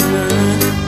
Redeemer.